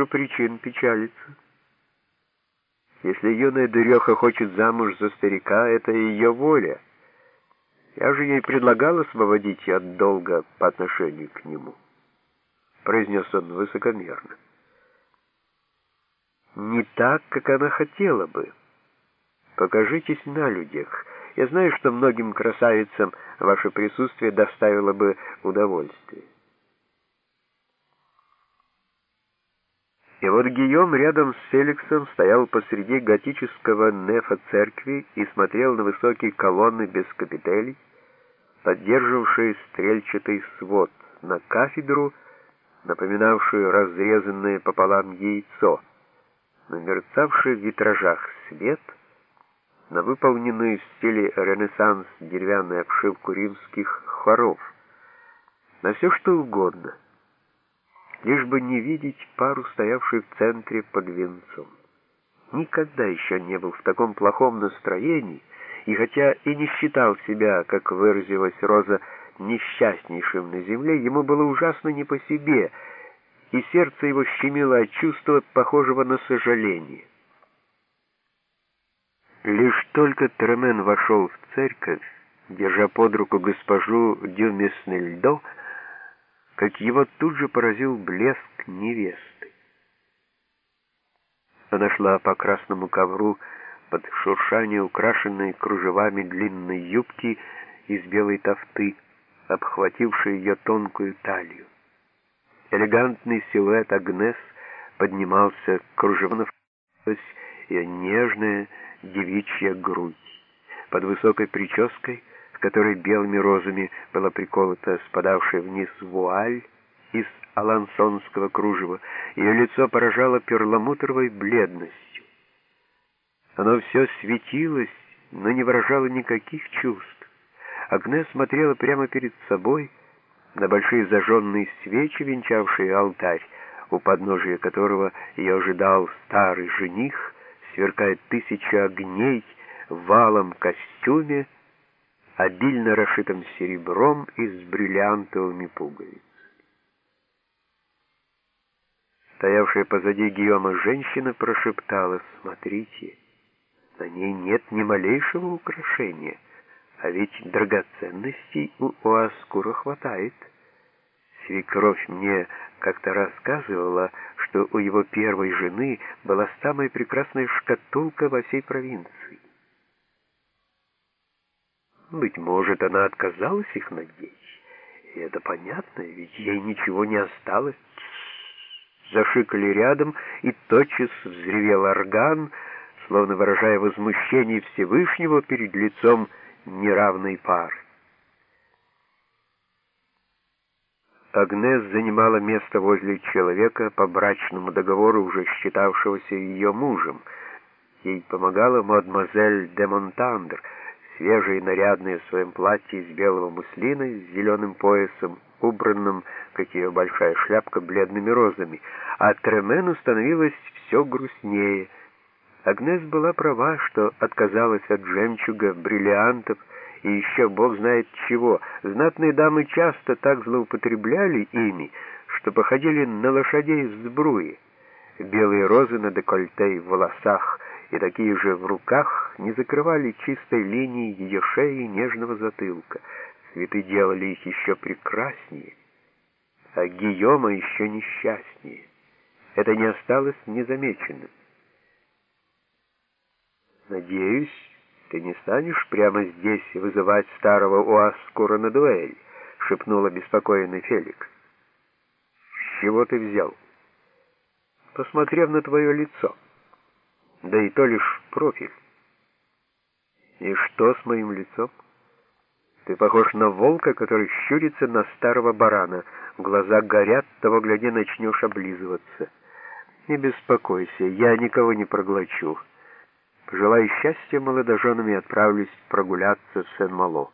вижу причин печалиться. Если юная дуреха хочет замуж за старика, это ее воля. Я же ей предлагал освободить ее от долга по отношению к нему, произнес он высокомерно. Не так, как она хотела бы. Покажитесь на людях. Я знаю, что многим красавицам ваше присутствие доставило бы удовольствие. И вот Гийом рядом с Феликсом стоял посреди готического нефа церкви и смотрел на высокие колонны без капителей, поддерживавшие стрельчатый свод, на кафедру, напоминавшую разрезанное пополам яйцо, на мерцавший в витражах свет, на выполненную в стиле ренессанс деревянную обшивку римских хоров, на все что угодно — лишь бы не видеть пару, стоявшую в центре под венцом. Никогда еще не был в таком плохом настроении, и хотя и не считал себя, как выразилась Роза, несчастнейшим на земле, ему было ужасно не по себе, и сердце его щемило от чувства, похожего на сожаление. Лишь только Тремен вошел в церковь, держа под руку госпожу Дюмеснельдо, как его тут же поразил блеск невесты. Она шла по красному ковру под шуршание украшенной кружевами длинной юбки из белой тофты, обхватившей ее тонкую талию. Элегантный силуэт Агнес поднимался к кружевам, ее нежная девичья грудь. Под высокой прической которой белыми розами была приколота спадавшая вниз вуаль из алансонского кружева. Ее лицо поражало перламутровой бледностью. Оно все светилось, но не выражало никаких чувств. Агнес смотрела прямо перед собой на большие зажженные свечи, венчавшие алтарь, у подножия которого ее ожидал старый жених, сверкая тысяча огней в валом костюме, обильно расшитым серебром и с бриллиантовыми пуговицами. Стоявшая позади Гийома женщина прошептала, «Смотрите, на ней нет ни малейшего украшения, а ведь драгоценностей у Оаскура хватает. Свекровь мне как-то рассказывала, что у его первой жены была самая прекрасная шкатулка во всей провинции. Быть может, она отказалась их надеть. И это понятно, ведь ей ничего не осталось. Зашикали рядом, и тотчас взревел орган, словно выражая возмущение Всевышнего перед лицом неравной пары. Агнес занимала место возле человека по брачному договору, уже считавшегося ее мужем. Ей помогала мадемуазель де Монтандр — свежая и нарядная в своем платье из белого муслина с зеленым поясом, убранным, как ее большая шляпка, бледными розами, а Тремену становилось все грустнее. Агнес была права, что отказалась от жемчуга, бриллиантов и еще бог знает чего. Знатные дамы часто так злоупотребляли ими, что походили на лошадей в сбруе. Белые розы на декольте и в волосах — и такие же в руках не закрывали чистой линии ее шеи и нежного затылка. Цветы делали их еще прекраснее, а Гийома еще несчастнее. Это не осталось незамеченным. «Надеюсь, ты не станешь прямо здесь вызывать старого Уаскура на дуэль», — шепнул обеспокоенный Феликс. «С чего ты взял?» «Посмотрев на твое лицо» да и то лишь профиль. И что с моим лицом? Ты похож на волка, который щурится на старого барана. Глаза горят, того гляди начнешь облизываться. Не беспокойся, я никого не проглочу. Желаю счастья молодоженам и отправлюсь прогуляться в Сен-Мало.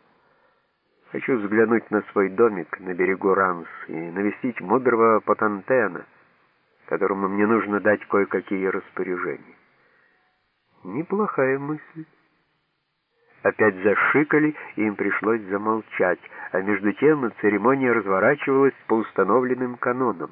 Хочу взглянуть на свой домик на берегу Ранс и навестить мудрого Потантена, которому мне нужно дать кое-какие распоряжения. Неплохая мысль. Опять зашикали, и им пришлось замолчать, а между тем церемония разворачивалась по установленным канонам.